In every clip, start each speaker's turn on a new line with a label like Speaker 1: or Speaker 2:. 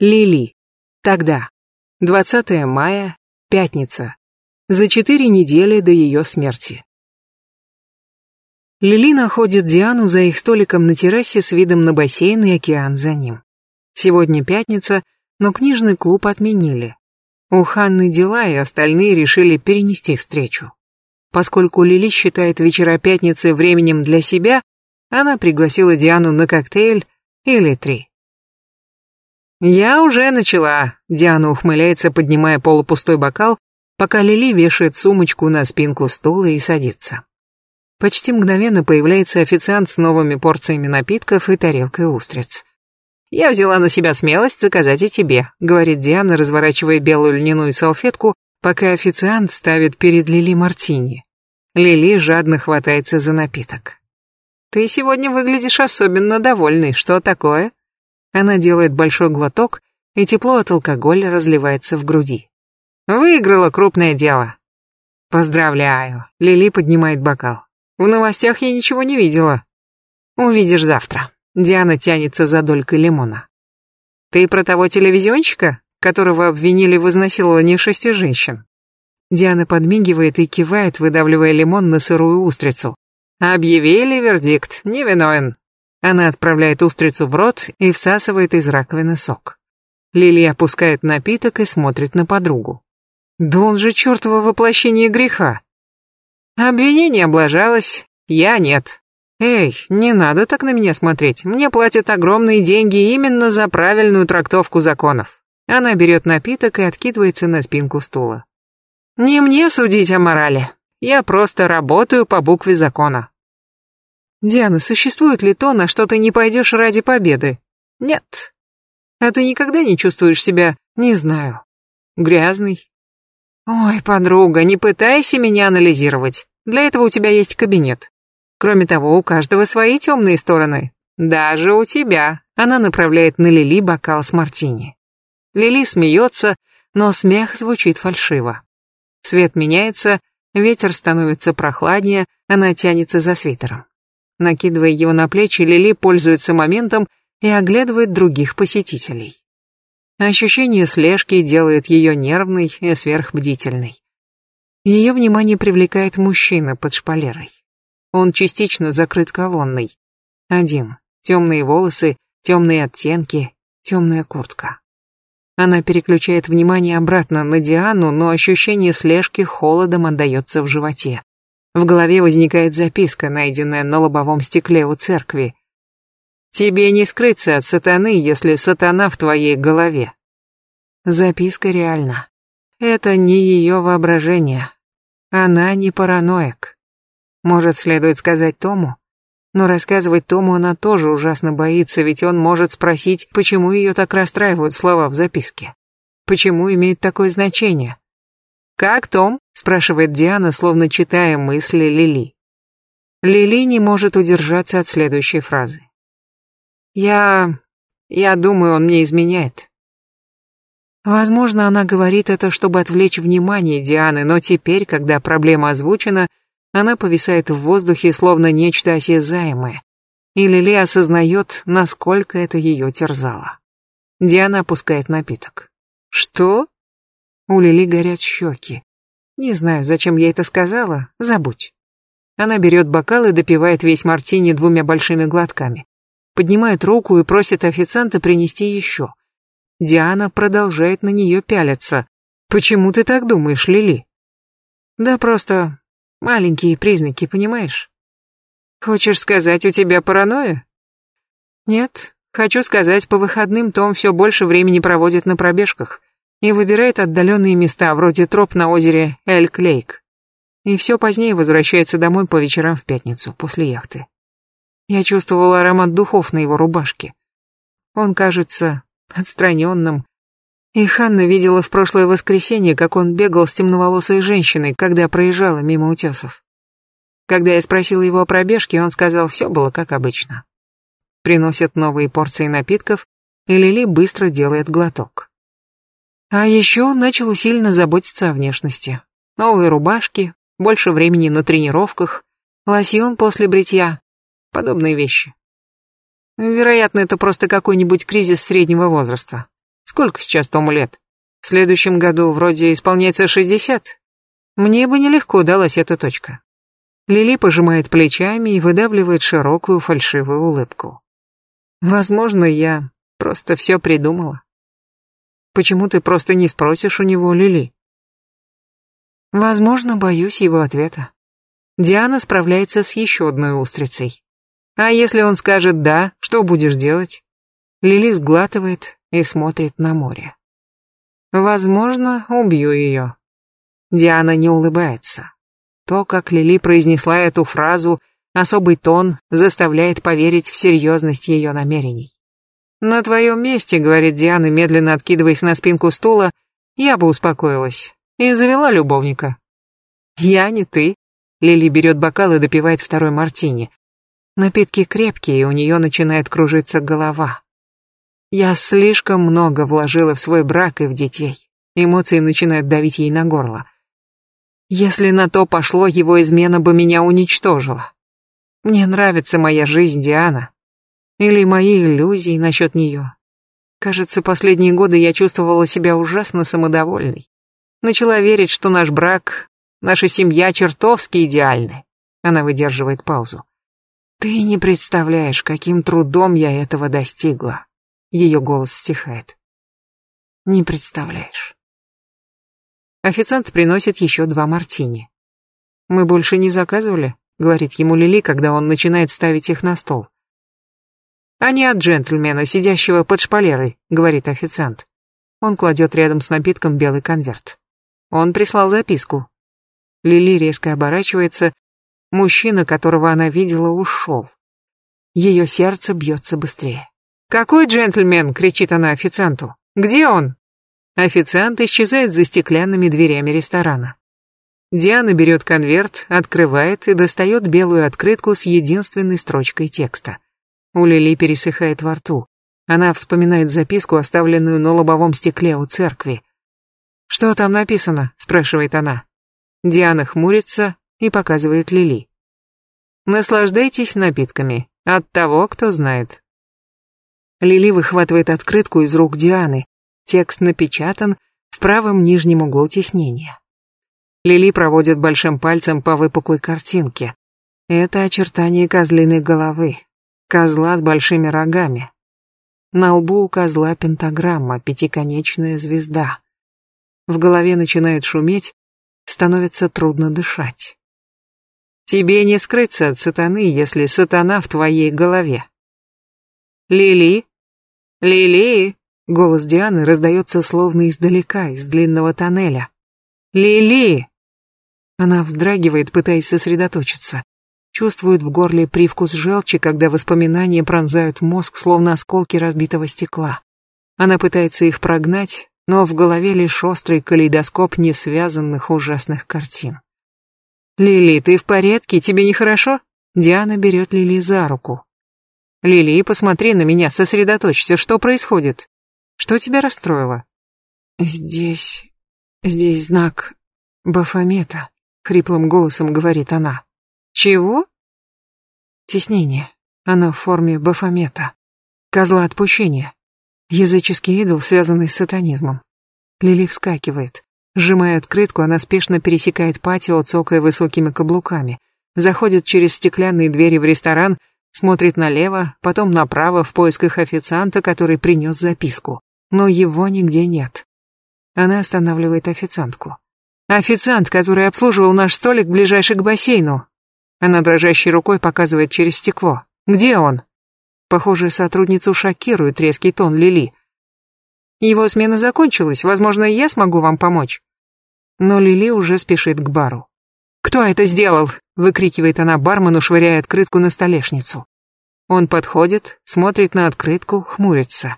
Speaker 1: Лили. Тогда. 20 мая, пятница. За четыре недели до ее смерти. Лили находит Диану за их столиком на террасе с видом на бассейн и океан за ним. Сегодня пятница, но книжный клуб отменили. У Ханны дела, и остальные решили перенести встречу. Поскольку Лили считает вечера пятницы временем для себя, она пригласила Диану на коктейль или три. «Я уже начала», — Диана ухмыляется, поднимая полупустой бокал, пока Лили вешает сумочку на спинку стула и садится. Почти мгновенно появляется официант с новыми порциями напитков и тарелкой устриц. «Я взяла на себя смелость заказать и тебе», — говорит Диана, разворачивая белую льняную салфетку, пока официант ставит перед Лили мартини. Лили жадно хватается за напиток. «Ты сегодня выглядишь особенно довольный, Что такое?» Она делает большой глоток, и тепло от алкоголя разливается в груди. Выиграла крупное дело. Поздравляю. Лили поднимает бокал. В новостях я ничего не видела. Увидишь завтра. Диана тянется за долькой лимона. Ты про того телевизионщика, которого обвинили в изнасиловании шести женщин? Диана подмигивает и кивает, выдавливая лимон на сырую устрицу. Объявили вердикт. Невиновен. Она отправляет устрицу в рот и всасывает из раковины сок. Лили опускает напиток и смотрит на подругу. «Да он же чертово воплощение греха!» Обвинение облажалось, я нет. Эй, не надо так на меня смотреть, мне платят огромные деньги именно за правильную трактовку законов. Она берет напиток и откидывается на спинку стула. Не мне судить о морали, я просто работаю по букве закона. Диана, существует ли то, на что ты не пойдешь ради победы? Нет. А ты никогда не чувствуешь себя, не знаю, грязный? Ой, подруга, не пытайся меня анализировать. Для этого у тебя есть кабинет. Кроме того, у каждого свои темные стороны. Даже у тебя. Она направляет на Лили бокал с мартини. Лили смеется, но смех звучит фальшиво. Свет меняется, ветер становится прохладнее, она тянется за свитером. Накидывая его на плечи, Лили пользуется моментом и оглядывает других посетителей. Ощущение слежки делает ее нервной и сверхбдительной. Ее внимание привлекает мужчина под шпалерой. Он частично закрыт колонной. Один. Темные волосы, темные оттенки, темная куртка. Она переключает внимание обратно на Диану, но ощущение слежки холодом отдается в животе. В голове возникает записка, найденная на лобовом стекле у церкви. «Тебе не скрыться от сатаны, если сатана в твоей голове». Записка реальна. Это не ее воображение. Она не параноик. Может, следует сказать Тому? Но рассказывать Тому она тоже ужасно боится, ведь он может спросить, почему ее так расстраивают слова в записке. Почему имеет такое значение? «Как Том?» – спрашивает Диана, словно читая мысли Лили. Лили не может удержаться от следующей фразы. «Я... я думаю, он мне изменяет». Возможно, она говорит это, чтобы отвлечь внимание Дианы, но теперь, когда проблема озвучена, она повисает в воздухе, словно нечто осязаемое, и Лили осознает, насколько это ее терзало. Диана опускает напиток. «Что?» У Лили горят щеки. Не знаю, зачем я это сказала, забудь. Она берет бокал и допивает весь мартини двумя большими глотками. Поднимает руку и просит официанта принести еще. Диана продолжает на нее пялиться. «Почему ты так думаешь, Лили?» «Да просто маленькие признаки, понимаешь?» «Хочешь сказать, у тебя паранойя?» «Нет, хочу сказать, по выходным Том все больше времени проводит на пробежках и выбирает отдаленные места, вроде троп на озере Эльк Лейк, И все позднее возвращается домой по вечерам в пятницу, после яхты. Я чувствовала аромат духов на его рубашке. Он кажется отстраненным. И Ханна видела в прошлое воскресенье, как он бегал с темноволосой женщиной, когда проезжала мимо утесов. Когда я спросила его о пробежке, он сказал, все было как обычно. Приносят новые порции напитков, и Лили быстро делает глоток. А еще он начал усиленно заботиться о внешности. Новые рубашки, больше времени на тренировках, лосьон после бритья, подобные вещи. Вероятно, это просто какой-нибудь кризис среднего возраста. Сколько сейчас Тому лет? В следующем году вроде исполняется 60. Мне бы нелегко далась эта точка. Лили пожимает плечами и выдавливает широкую фальшивую улыбку. Возможно, я просто все придумала. Почему ты просто не спросишь у него, Лили? Возможно, боюсь его ответа. Диана справляется с еще одной устрицей. А если он скажет «да», что будешь делать? Лили сглатывает и смотрит на море. Возможно, убью ее. Диана не улыбается. То, как Лили произнесла эту фразу, особый тон заставляет поверить в серьезность ее намерений. «На твоем месте», — говорит Диана, медленно откидываясь на спинку стула, — «я бы успокоилась и завела любовника». «Я не ты», — Лили берет бокал и допивает второй мартини. Напитки крепкие, и у нее начинает кружиться голова. «Я слишком много вложила в свой брак и в детей». Эмоции начинают давить ей на горло. «Если на то пошло, его измена бы меня уничтожила. Мне нравится моя жизнь, Диана, или мои иллюзии насчет нее. Кажется, последние годы я чувствовала себя ужасно самодовольной. Начала верить, что наш брак, наша семья чертовски идеальны. Она выдерживает паузу. Ты не представляешь, каким трудом я этого достигла. Ее голос стихает. Не представляешь. Официант приносит еще два мартини. «Мы больше не заказывали», — говорит ему Лили, когда он начинает ставить их на стол а не от джентльмена, сидящего под шпалерой», — говорит официант. Он кладет рядом с напитком белый конверт. Он прислал записку. Лили резко оборачивается. Мужчина, которого она видела, ушел. Ее сердце бьется быстрее. «Какой джентльмен?» — кричит она официанту. «Где он?» Официант исчезает за стеклянными дверями ресторана. Диана берет конверт, открывает и достает белую открытку с единственной строчкой текста — у Лили пересыхает во рту. Она вспоминает записку, оставленную на лобовом стекле у церкви. «Что там написано?» – спрашивает она. Диана хмурится и показывает Лили. «Наслаждайтесь напитками. От того, кто знает». Лили выхватывает открытку из рук Дианы. Текст напечатан в правом нижнем углу тиснения. Лили проводит большим пальцем по выпуклой картинке. Это очертание козлиной головы, козла с большими рогами. На лбу у козла пентаграмма, пятиконечная звезда. В голове начинает шуметь, становится трудно дышать. Тебе не скрыться от сатаны, если сатана в твоей голове. Лили? Лили? Голос Дианы раздается словно издалека, из длинного тоннеля. Лили! Она вздрагивает, пытаясь сосредоточиться. Чувствуют в горле привкус желчи, когда воспоминания пронзают мозг, словно осколки разбитого стекла. Она пытается их прогнать, но в голове лишь острый калейдоскоп несвязанных ужасных картин. «Лили, ты в порядке? Тебе нехорошо?» Диана берет Лили за руку. «Лили, посмотри на меня, сосредоточься, что происходит? Что тебя расстроило?» «Здесь... здесь знак Бафомета», — хриплым голосом говорит она. «Чего?» Теснение. Оно в форме бафомета. Козла отпущения. Языческий идол, связанный с сатанизмом. Лили вскакивает. Сжимая открытку, она спешно пересекает патио, цокая высокими каблуками. Заходит через стеклянные двери в ресторан, смотрит налево, потом направо в поисках официанта, который принес записку. Но его нигде нет. Она останавливает официантку. «Официант, который обслуживал наш столик ближайший к бассейну. Она дрожащей рукой показывает через стекло. «Где он?» Похоже, сотрудницу шокирует резкий тон Лили. «Его смена закончилась, возможно, я смогу вам помочь». Но Лили уже спешит к бару. «Кто это сделал?» — выкрикивает она бармену, швыряя открытку на столешницу. Он подходит, смотрит на открытку, хмурится.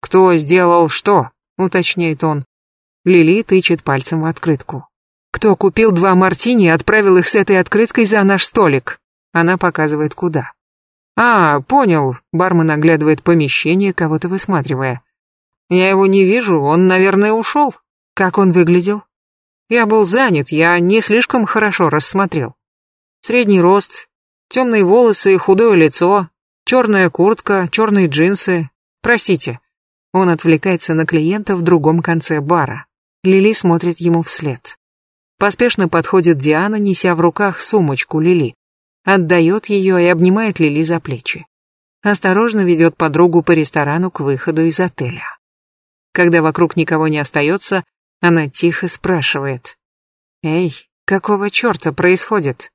Speaker 1: «Кто сделал что?» — уточняет он. Лили тычет пальцем в открытку кто купил два мартини и отправил их с этой открыткой за наш столик. Она показывает куда. А, понял. Бармен оглядывает помещение, кого-то высматривая. Я его не вижу, он, наверное, ушел. Как он выглядел? Я был занят, я не слишком хорошо рассмотрел. Средний рост, темные волосы, худое лицо, черная куртка, черные джинсы. Простите. Он отвлекается на клиента в другом конце бара. Лили смотрит ему вслед. Поспешно подходит Диана, неся в руках сумочку Лили. Отдает ее и обнимает Лили за плечи. Осторожно ведет подругу по ресторану к выходу из отеля. Когда вокруг никого не остается, она тихо спрашивает. «Эй, какого черта происходит?»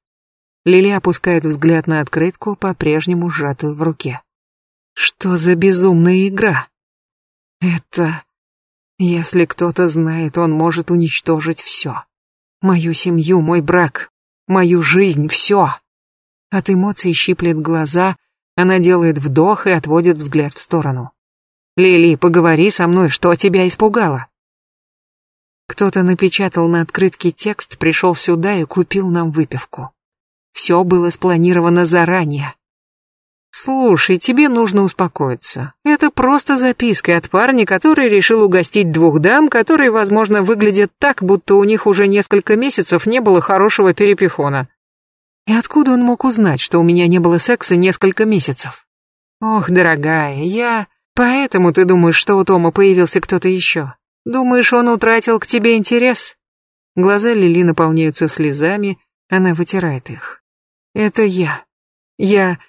Speaker 1: Лили опускает взгляд на открытку, по-прежнему сжатую в руке. «Что за безумная игра?» «Это...» «Если кто-то знает, он может уничтожить все». Мою семью, мой брак, мою жизнь, все. От эмоций щиплет глаза, она делает вдох и отводит взгляд в сторону. «Лили, поговори со мной, что тебя испугало?» Кто-то напечатал на открытке текст, пришел сюда и купил нам выпивку. Все было спланировано заранее. «Слушай, тебе нужно успокоиться. Это просто записка от парня, который решил угостить двух дам, которые, возможно, выглядят так, будто у них уже несколько месяцев не было хорошего перепихона». «И откуда он мог узнать, что у меня не было секса несколько месяцев?» «Ох, дорогая, я...» «Поэтому ты думаешь, что у Тома появился кто-то еще? Думаешь, он утратил к тебе интерес?» Глаза Лили наполняются слезами, она вытирает их. «Это я. Я...»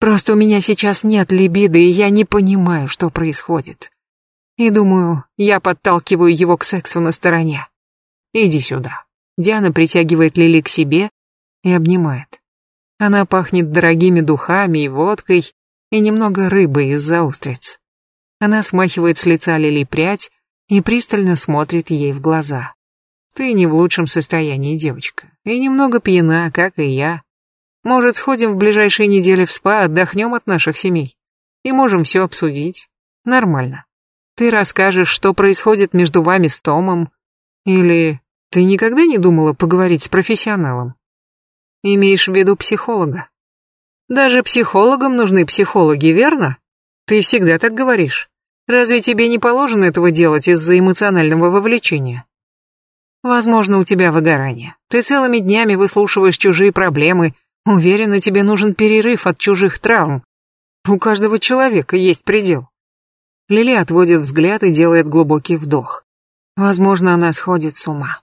Speaker 1: Просто у меня сейчас нет либиды, и я не понимаю, что происходит. И думаю, я подталкиваю его к сексу на стороне. Иди сюда. Диана притягивает Лили к себе и обнимает. Она пахнет дорогими духами и водкой, и немного рыбой из-за устриц. Она смахивает с лица Лили прядь и пристально смотрит ей в глаза. Ты не в лучшем состоянии, девочка, и немного пьяна, как и я. Может, сходим в ближайшие недели в спа, отдохнем от наших семей. И можем все обсудить. Нормально. Ты расскажешь, что происходит между вами с Томом. Или ты никогда не думала поговорить с профессионалом? Имеешь в виду психолога? Даже психологам нужны психологи, верно? Ты всегда так говоришь. Разве тебе не положено этого делать из-за эмоционального вовлечения? Возможно, у тебя выгорание. Ты целыми днями выслушиваешь чужие проблемы, Уверена, тебе нужен перерыв от чужих травм. У каждого человека есть предел. Лили отводит взгляд и делает глубокий вдох. Возможно, она сходит с ума.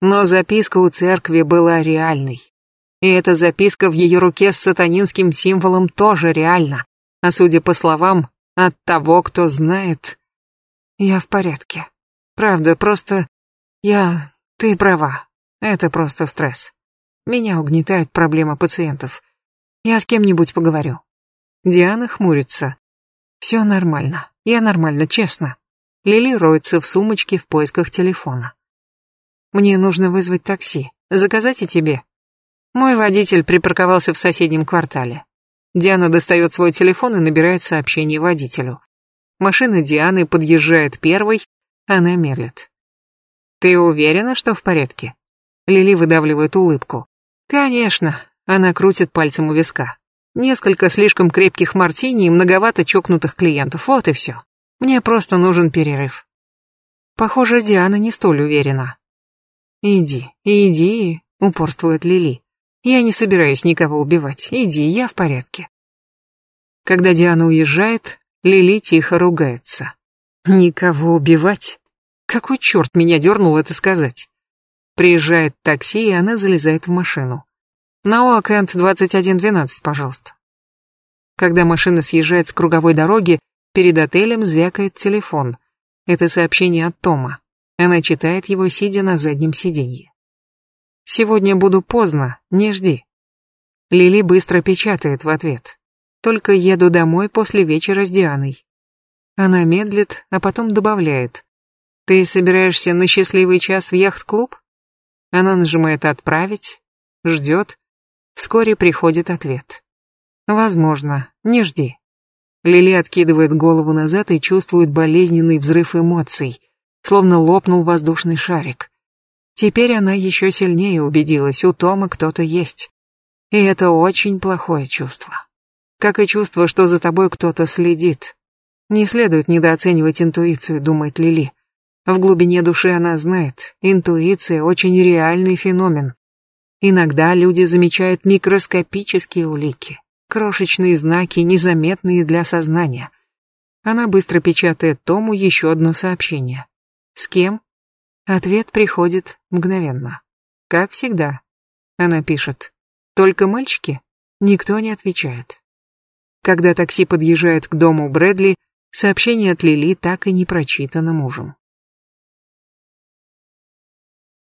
Speaker 1: Но записка у церкви была реальной. И эта записка в ее руке с сатанинским символом тоже реальна. А судя по словам, от того, кто знает... Я в порядке. Правда, просто... Я... Ты права. Это просто стресс. Меня угнетает проблема пациентов. Я с кем-нибудь поговорю. Диана хмурится. Все нормально. Я нормально, честно. Лили роется в сумочке в поисках телефона. Мне нужно вызвать такси. Заказать и тебе. Мой водитель припарковался в соседнем квартале. Диана достает свой телефон и набирает сообщение водителю. Машина Дианы подъезжает первой, она мерлит. «Ты уверена, что в порядке?» Лили выдавливает улыбку. Конечно, она крутит пальцем у виска. Несколько слишком крепких мартини и многовато чокнутых клиентов, вот и все. Мне просто нужен перерыв. Похоже, Диана не столь уверена. Иди, иди, упорствует Лили. Я не собираюсь никого убивать, иди, я в порядке. Когда Диана уезжает, Лили тихо ругается. Никого убивать? Какой черт меня дернул это сказать? Приезжает такси, и она залезает в машину. На Оакент 2112, пожалуйста. Когда машина съезжает с круговой дороги, перед отелем звякает телефон. Это сообщение от Тома. Она читает его, сидя на заднем сиденье. «Сегодня буду поздно, не жди». Лили быстро печатает в ответ. «Только еду домой после вечера с Дианой». Она медлит, а потом добавляет. «Ты собираешься на счастливый час в яхт-клуб?» Она нажимает «Отправить», ждет. Вскоре приходит ответ. «Возможно, не жди». Лили откидывает голову назад и чувствует болезненный взрыв эмоций, словно лопнул воздушный шарик. Теперь она еще сильнее убедилась, у Тома кто-то есть. И это очень плохое чувство. Как и чувство, что за тобой кто-то следит. Не следует недооценивать интуицию, думает Лили. В глубине души она знает, интуиция – очень реальный феномен. Иногда люди замечают микроскопические улики, крошечные знаки, незаметные для сознания. Она быстро печатает Тому еще одно сообщение. С кем? Ответ приходит мгновенно. Как всегда. Она пишет. Только мальчики? Никто не отвечает. Когда такси подъезжает к дому Брэдли, сообщение от Лили так и не прочитано мужем.